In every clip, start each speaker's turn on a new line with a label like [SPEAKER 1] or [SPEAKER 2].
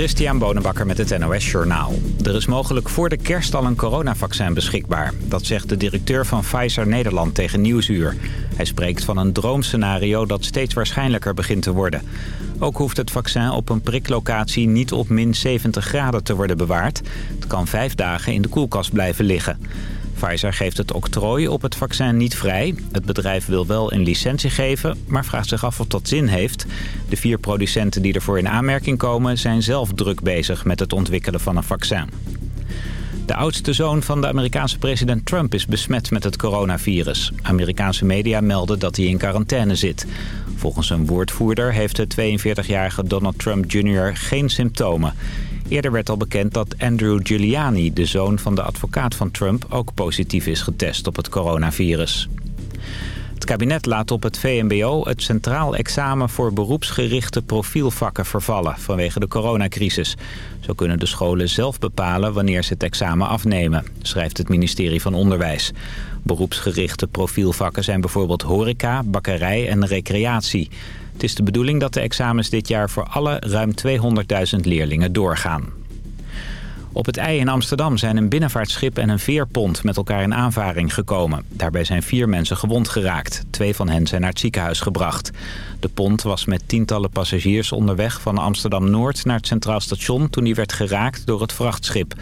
[SPEAKER 1] Christian Bonenbakker met het NOS Journaal. Er is mogelijk voor de kerst al een coronavaccin beschikbaar. Dat zegt de directeur van Pfizer Nederland tegen Nieuwsuur. Hij spreekt van een droomscenario dat steeds waarschijnlijker begint te worden. Ook hoeft het vaccin op een priklocatie niet op min 70 graden te worden bewaard. Het kan vijf dagen in de koelkast blijven liggen. Pfizer geeft het octrooi op het vaccin niet vrij. Het bedrijf wil wel een licentie geven, maar vraagt zich af of dat zin heeft. De vier producenten die ervoor in aanmerking komen... zijn zelf druk bezig met het ontwikkelen van een vaccin. De oudste zoon van de Amerikaanse president Trump is besmet met het coronavirus. Amerikaanse media melden dat hij in quarantaine zit. Volgens een woordvoerder heeft de 42-jarige Donald Trump Jr. geen symptomen. Eerder werd al bekend dat Andrew Giuliani, de zoon van de advocaat van Trump... ook positief is getest op het coronavirus. Het kabinet laat op het VMBO het centraal examen voor beroepsgerichte profielvakken vervallen vanwege de coronacrisis. Zo kunnen de scholen zelf bepalen wanneer ze het examen afnemen, schrijft het ministerie van Onderwijs. Beroepsgerichte profielvakken zijn bijvoorbeeld horeca, bakkerij en recreatie. Het is de bedoeling dat de examens dit jaar voor alle ruim 200.000 leerlingen doorgaan. Op het IJ in Amsterdam zijn een binnenvaartschip en een veerpont met elkaar in aanvaring gekomen. Daarbij zijn vier mensen gewond geraakt. Twee van hen zijn naar het ziekenhuis gebracht. De pont was met tientallen passagiers onderweg van Amsterdam-Noord naar het Centraal Station... toen die werd geraakt door het vrachtschip.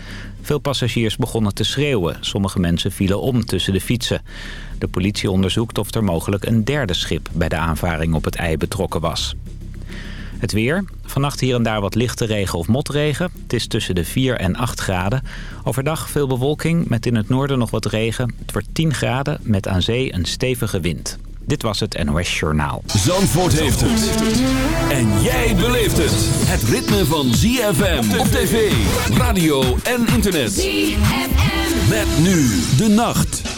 [SPEAKER 1] Veel passagiers begonnen te schreeuwen. Sommige mensen vielen om tussen de fietsen. De politie onderzoekt of er mogelijk een derde schip bij de aanvaring op het IJ betrokken was. Het weer. Vannacht hier en daar wat lichte regen of motregen. Het is tussen de 4 en 8 graden. Overdag veel bewolking met in het noorden nog wat regen. Het wordt 10 graden met aan zee een stevige wind. Dit was het NOS Journaal.
[SPEAKER 2] Zandvoort heeft het. En jij beleeft het. Het ritme van ZFM op tv, radio en internet. ZFM. Met nu de nacht.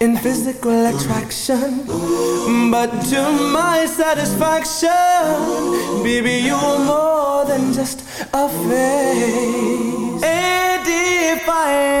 [SPEAKER 3] in physical attraction. But to my satisfaction, baby, you're more than just a face. A defiant.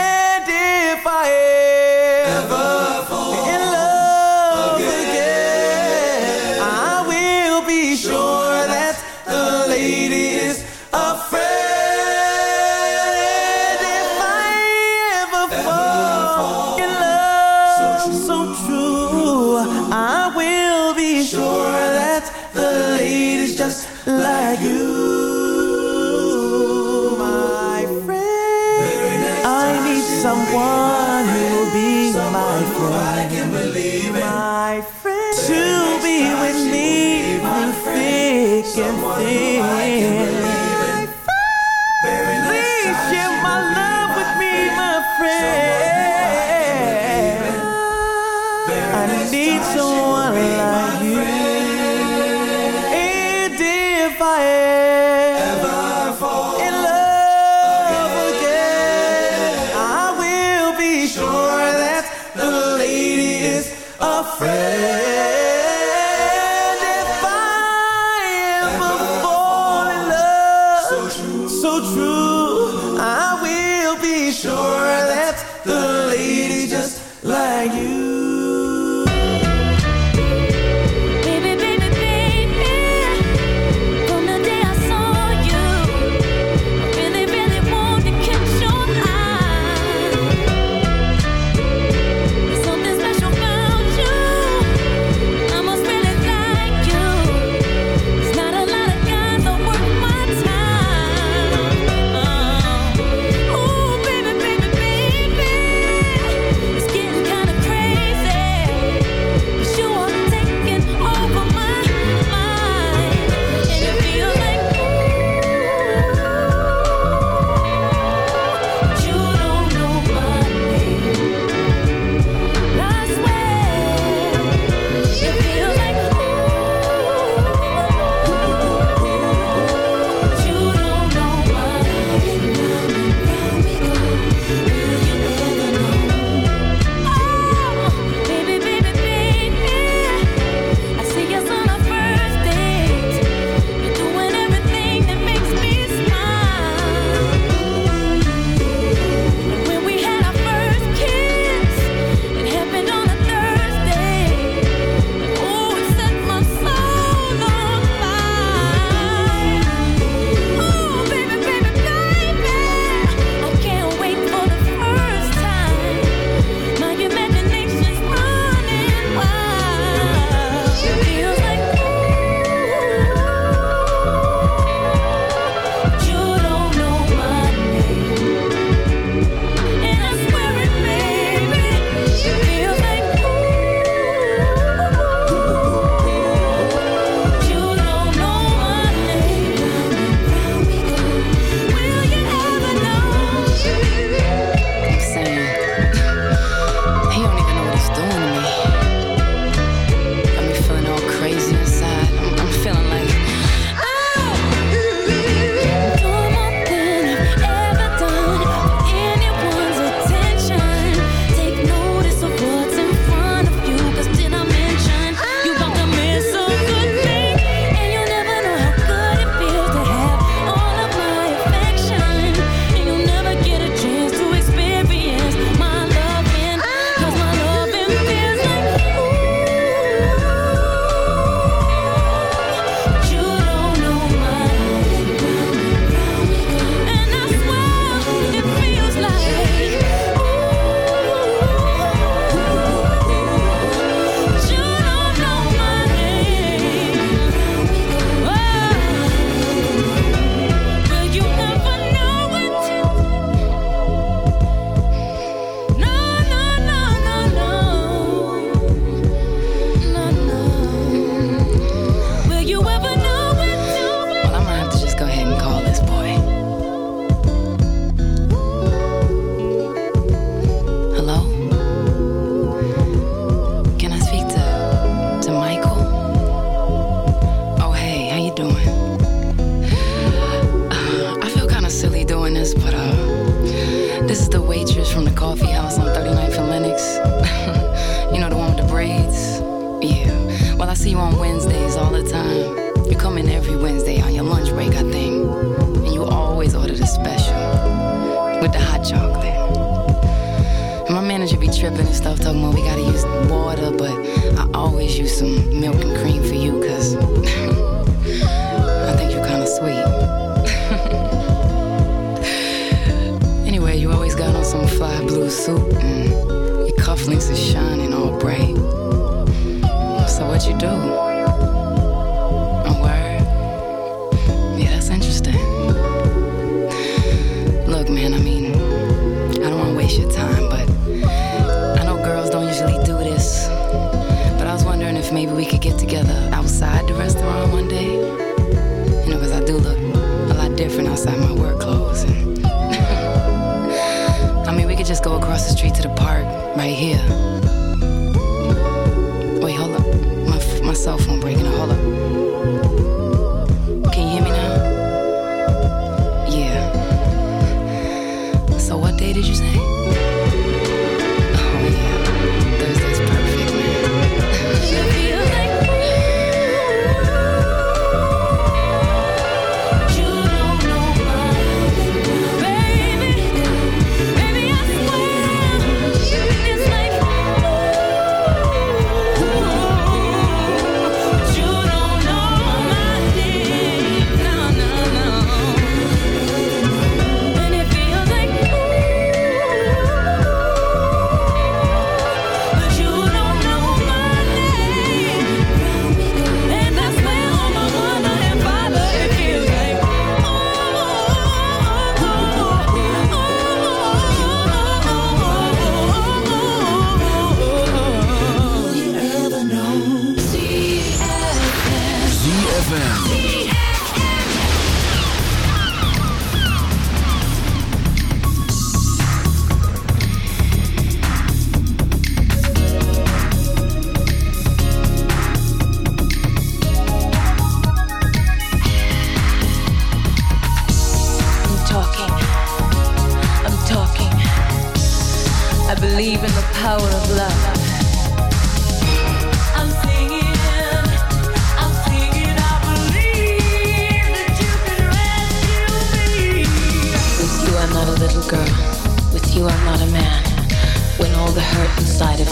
[SPEAKER 4] right here.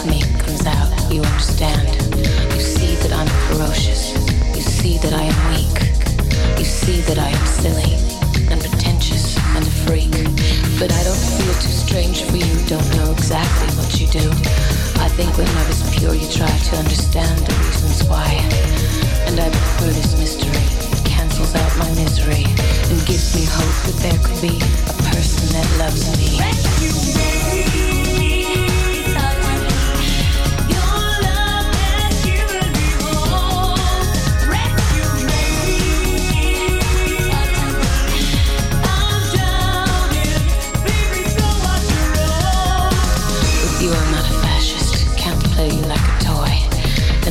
[SPEAKER 4] Me
[SPEAKER 5] comes out, you understand. You see that I'm ferocious. You see that I am weak. You see that I am silly and a freak. But I don't feel too strange for you. Don't know exactly what you do. I think when love is pure, you try to understand the reasons why. And I prefer this mystery. It cancels out my misery and gives me hope that there could be a person that loves me.
[SPEAKER 6] Your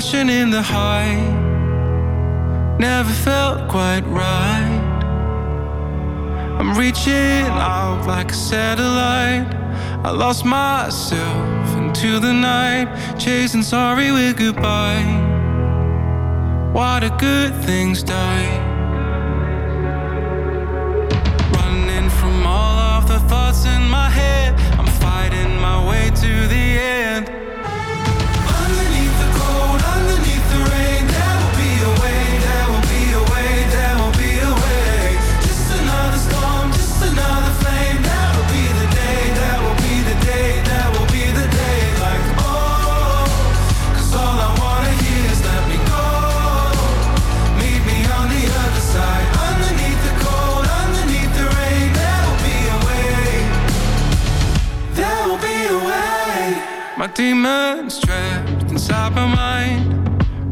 [SPEAKER 4] caution in the
[SPEAKER 7] high.
[SPEAKER 3] Never felt quite right. I'm reaching out like a satellite. I lost myself into the night, chasing sorry with goodbye. Why do good things die? Running from all of the thoughts in my head, I'm fighting my way to the end. demons trapped inside my mind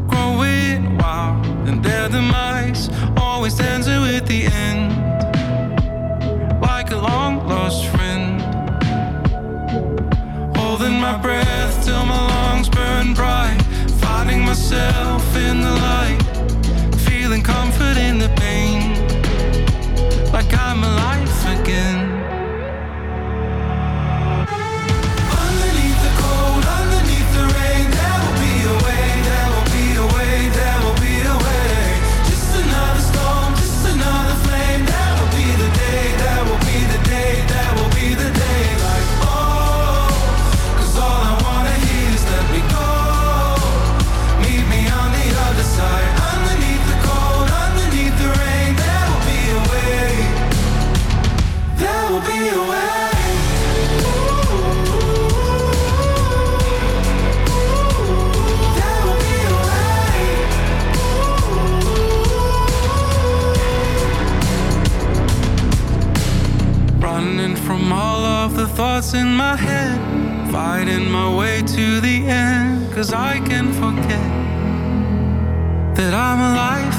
[SPEAKER 3] Growing wild and their demise Always dancing with the end. Like a long lost friend Holding my breath till my lungs burn bright Finding myself in the light Feeling comfort in the pain. Like I'm alive. thoughts in my head Fighting my way to the end. Cause I can forget That I'm alive.